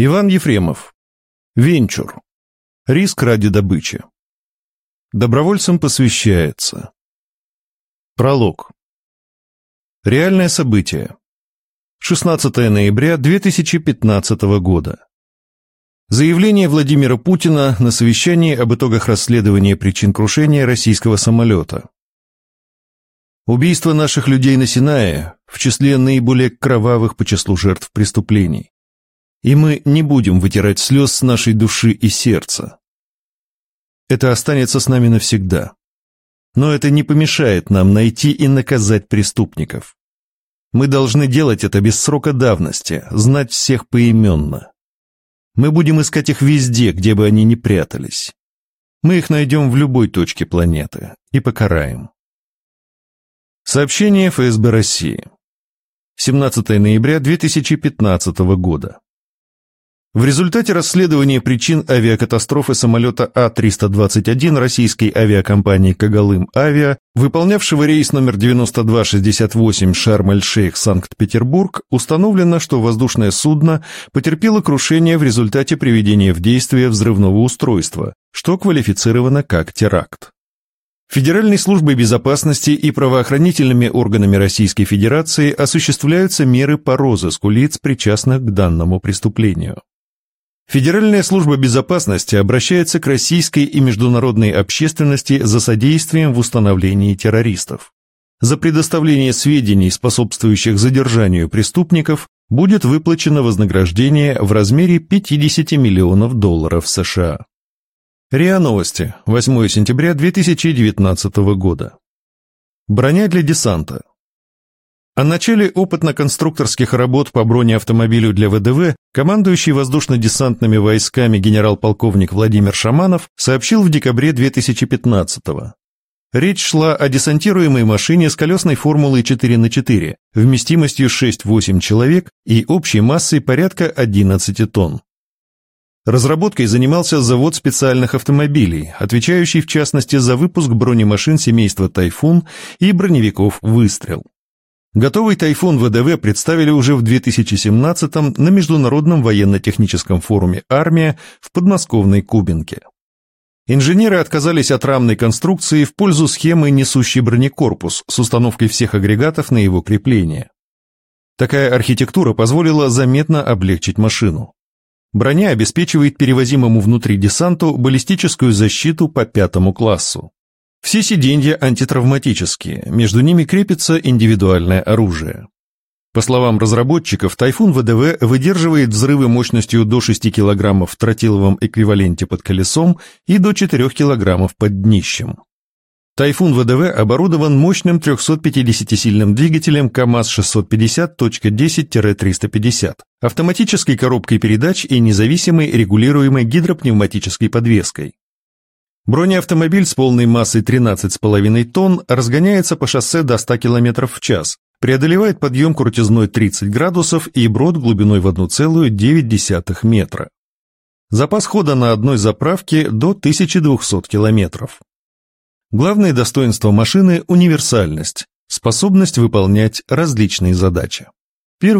Иван Ефремов. Венчур. Риск ради добычи. Добровольцам посвящается. Пролог. Реальное событие. 16 ноября 2015 года. Заявление Владимира Путина на совещании об итогах расследования причин крушения российского самолета. Убийство наших людей на Синае в числе наиболее кровавых по числу жертв преступлений. И мы не будем вытирать слез с нашей души и сердца. Это останется с нами навсегда. Но это не помешает нам найти и наказать преступников. Мы должны делать это без срока давности, знать всех поименно. Мы будем искать их везде, где бы они ни прятались. Мы их найдем в любой точке планеты и покараем. Сообщение ФСБ России. 17 ноября 2015 года. В результате расследования причин авиакатастрофы самолета А-321 российской авиакомпании «Кагалым-Авиа», выполнявшего рейс номер 9268 Шарм-эль-Шейх, Санкт-Петербург, установлено, что воздушное судно потерпело крушение в результате приведения в действие взрывного устройства, что квалифицировано как теракт. Федеральной службой безопасности и правоохранительными органами Российской Федерации осуществляются меры по розыску лиц, причастных к данному преступлению. Федеральная служба безопасности обращается к российской и международной общественности за содействием в установлении террористов. За предоставление сведений, способствующих задержанию преступников, будет выплачено вознаграждение в размере 50 миллионов долларов США. РИА Новости, 8 сентября 2019 года. Броня для десанта. О начале опытно-конструкторских работ по бронеавтомобилю для ВДВ командующий воздушно-десантными войсками генерал-полковник Владимир Шаманов сообщил в декабре 2015 -го. Речь шла о десантируемой машине с колесной формулой 4 на 4, вместимостью 6-8 человек и общей массой порядка 11 тонн. Разработкой занимался завод специальных автомобилей, отвечающий в частности за выпуск бронемашин семейства «Тайфун» и броневиков «Выстрел». Готовый «Тайфун» ВДВ представили уже в 2017-м на Международном военно-техническом форуме «Армия» в подмосковной Кубинке. Инженеры отказались от рамной конструкции в пользу схемы несущий бронекорпус с установкой всех агрегатов на его крепление. Такая архитектура позволила заметно облегчить машину. Броня обеспечивает перевозимому внутри десанту баллистическую защиту по пятому классу. Все сиденья антитравматические, между ними крепится индивидуальное оружие. По словам разработчиков, «Тайфун» ВДВ выдерживает взрывы мощностью до 6 кг в тротиловом эквиваленте под колесом и до 4 кг под днищем. «Тайфун» ВДВ оборудован мощным 350-сильным двигателем КАМАЗ-650.10-350, автоматической коробкой передач и независимой регулируемой гидропневматической подвеской. Бронеавтомобиль с полной массой 13,5 тонн разгоняется по шоссе до 100 км в час, преодолевает подъем крутизной 30 градусов и брод глубиной в 1,9 метра. Запас хода на одной заправке до 1200 км. Главное достоинство машины – универсальность, способность выполнять различные задачи. Первый